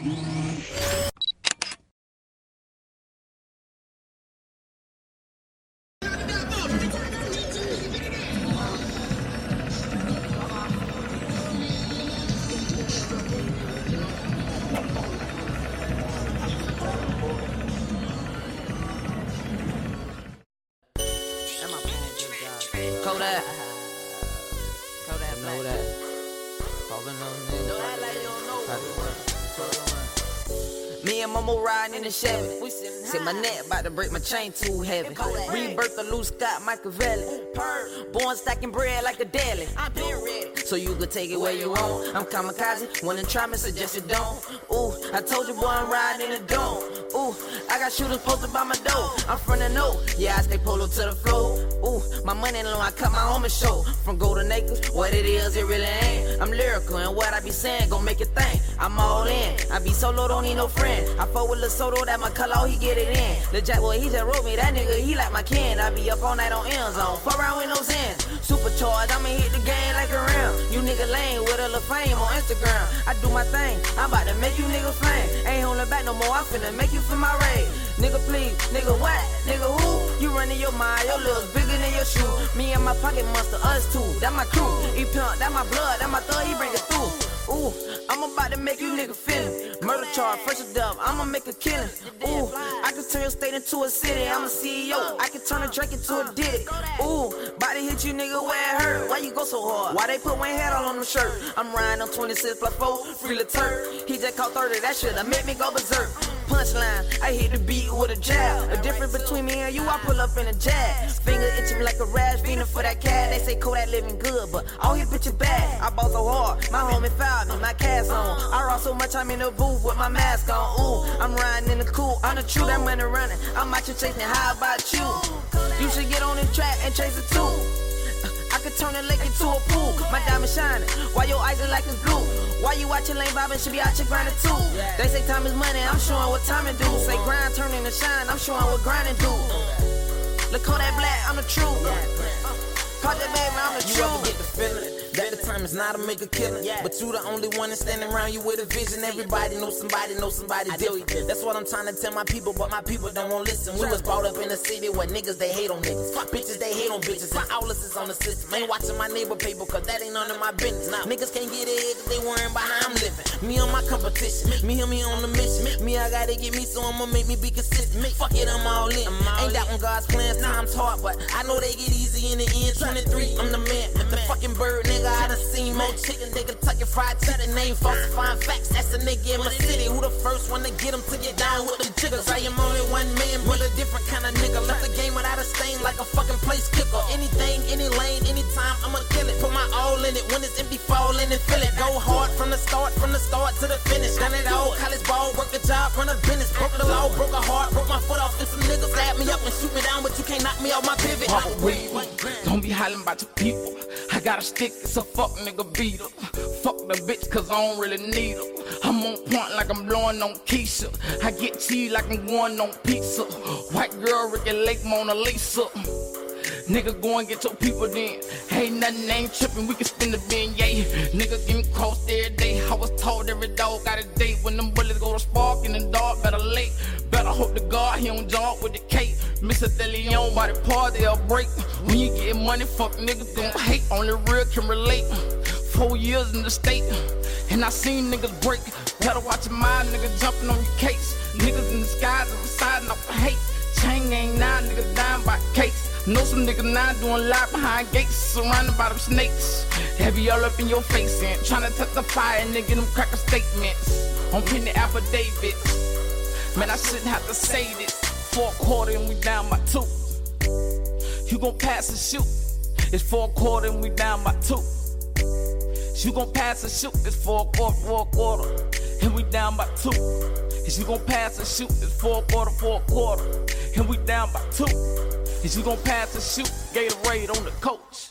Kodak. Kodak know that. Popping those niggas. Me and Momo riding in the Chevy. Said my neck about to break my chain too heavy. Rebirth the loose Scott Machiavelli. Born stacking bread like a deli. I've been ready. So you could take it where you want. I'm kamikaze. Wanna try me, suggest you don't. Ooh, I told you boy I'm riding in the dome. Ooh, I got shooters posted by my door. I'm from the note. Yeah, I stay polo to the floor. Ooh, my money low, I cut my and show. From golden acres, what it is, it really ain't. I'm lyrical and what I be saying gon' make it think. I'm all in. I be solo, don't need no friend. I fuck with Lil that my color, he get it in. The Jack boy, he just wrote me, that nigga, he like my kin. I be up all night on end zone. Fuck around with no sin. Supercharged, I'ma hit the game like a rim. You nigga lame with a little fame on Instagram. I do my thing, I'm about to make you niggas flame. Ain't holding back no more, I'm finna make you feel my rage. Nigga, please, nigga, what? Nigga, who? You running your mind, your lips bigger than your shoe. Me and my pocket monster, us two, that my crew. He pimp, that my blood, that my thug, he bring it through. Ooh, I'm about to make you nigga feel it. Murder charge, fresh as dub, I'ma make a killing. Ooh, I can turn your state into a city. I'm a CEO, I can turn a Drake into a Diddy. Ooh, body hit you nigga where it hurt. Why you go so hard? Why they put Wayne head all on the shirt? I'm riding on 26 plus 4, free the turf. He just caught 30, that shit, I make me go berserk. Punchline, I hit the beat with a jab. A difference between me and you, I pull up in a jab. Finger itching like a rash, feeling for that cat. They say Kodak living good, but all his bitches bad. I bought so hard, my homie fouled me, my cast on. I rock so much, I'm in the booth with my mask on. Ooh, I'm riding in the cool, I'm the true, that money running. I'm out here chasing, how about you? You should get on the track and chase it too. Could turn a lake into a pool. My diamond shining. Why your eyes are like it's blue? Why you watching lane bobbing? Should be out here grinding too. They say time is money. I'm showing what time it do. Say grind turning to shine. I'm showing what grinding do. Look on that black. I'm the truth. That not time is now to make a killing? But you the only one that's standing around you with a vision. Everybody know somebody, know somebody different. That's what I'm trying to tell my people, but my people don't want to listen. We was brought up in a city where niggas they hate on niggas, bitches they hate on bitches, and all this is on the system. Ain't watching my neighbor paper, cause that ain't none of my business. Now niggas can't get ahead cause they worrying about how I'm living. Me on my competition, me and me on the mission. Me I gotta get me, so I'ma make me be consistent. Fuck it, I'm all in. Ain't that when God's plans, times hard, but I know they get easy in the end. 23, I'm the man, the fucking bird nigga. I done seen more chicken, they Kentucky fried chicken. Name falsifying facts, that's a nigga in my city. Who the first one to get him to get down with the jiggers? I am only one man, but a different kind of nigga. Left the game without a stain like a fucking place kicker. Anything, any lane, anytime, I'ma kill it. Put my all in it when it's empty, fall in and fill it. Go hard from the start, from the start to the finish. Done it all, college ball, work a job, run a business. Broke the law, broke a heart, broke my foot off, and some niggas stab me up and shoot me down, but you can't knock me off my pivot. Walk with. Don't be hollering about your people. I got a stick, it's a fuck nigga beat up. Fuck the bitch, cause I don't really need her. I'm on point like I'm blowing on Keisha. I get cheese like I'm going on pizza. White girl, Ricki Lake, Mona Lisa. Nigga, go and get your people then. Hey, nothing ain't tripping, we can spin the bin, yeah. Nigga, getting crossed every day. I was told every dog got a date. When them bullets go to spark in the dark, better late. Better hope to God he don't jump with the cake. Mr. De Leon by the party, will break. When you get money, fuck niggas don't hate. Only real can relate. Four years in the state, and I seen niggas break. Better watch your mind, nigga jumping on your case. Niggas in the skies and residing off hate. Chain ain't nine, niggas dying by case. Know some niggas now doing live behind gates, surrounded by them snakes. Heavy all up in your face and tryna the fire, nigga, them cracker statements. On penny affidavits. Man, I shouldn't have to say this. Four quarter and we down by two. You gon' pass and shoot. It's four quarter and we down by two. You gon' pass and shoot. It's four quarter, four quarter, and we down by two. Is you gon' pass and shoot? It's four quarter, four quarter, and we down by two. Is you gon' pass and shoot? Gatorade on the coach.